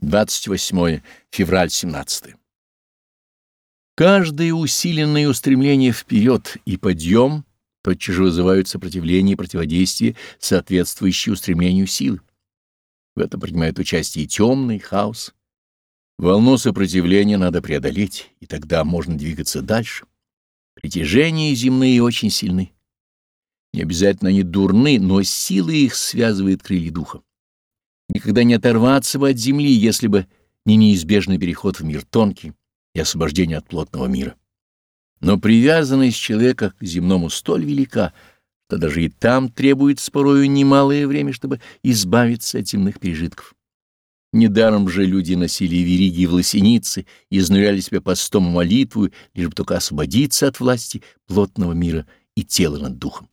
28 февраль 17. Каждое усиленное устремление вперед и подъем тотчас же вызывают сопротивление и противодействие, соответствующие устремлению силы. В этом принимает участие и темный хаос. Волну сопротивления надо преодолеть, и тогда можно двигаться дальше. Притяжения земные очень сильны. Не обязательно они дурны, но сила их связывает крылья духа. Никогда не оторваться бы от земли, если бы не неизбежный переход в мир тонкий и освобождение от плотного мира. Но привязанность человека к земному столь велика, что даже и там требуется порою немалое время, чтобы избавиться от земных пережитков. Недаром же люди носили вериги и изнуряли себя постом и молитву, лишь бы только освободиться от власти плотного мира и тела над духом.